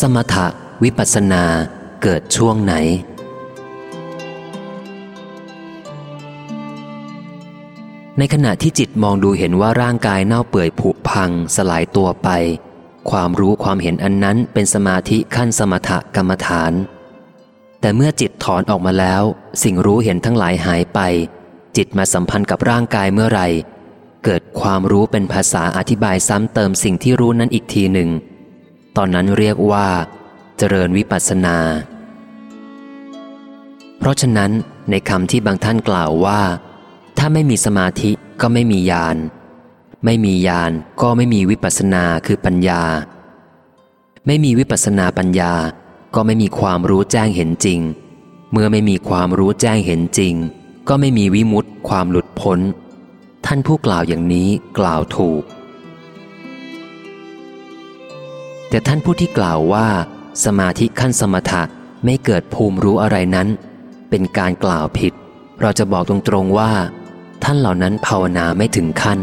สมถะวิปัสสนาเกิดช่วงไหน ในขณะที่จิตมองดูเห็นว่าร่างกายเน่าเปื่อยผุพังสลายตัวไป ความรู้ความเห็นอันนั้นเป็นสมาธิขั้นสมถกรรมฐาน แต่เมื่อจิตถอนออกมาแล้ว สิ่งรู้เห็นทั้งหลายหายไป จิตมาสัมพันธ์กับร่างกายเมื่อไหร่ เกิดความรู้เป็นภาษาอธิบายซ้ำเติมสิ่งที่รู้นั้นอีกทีหนึ่ง ตอนนั้นเรียกว่าเจริญวิปัสสนา เพราะฉะนั้นในคำที่บางท่านกล่าวว่า ถ้าไม่มีสมาธิก็ไม่มีญาณไม่มีญาณก็ไม่มีวิปัสสนาคือปัญญา ไม่มีวิปัสสนาปัญญา ก็ไม่มีความรู้แจ้งเห็นจริง เมื่อไม่มีความรู้แจ้งเห็นจริง ก็ไม่มีวิมุตติความหลุดพ้น ท่านผู้กล่าวอย่างนี้กล่าวถูก แต่ท่านผู้ที่กล่าวว่า สมาธิขั้นสมถะไม่เกิดภูมิรู้อะไรนั้น เป็นการกล่าวผิด เราจะบอกตรงๆว่า ท่านเหล่านั้นภาวนาไม่ถึงขั้น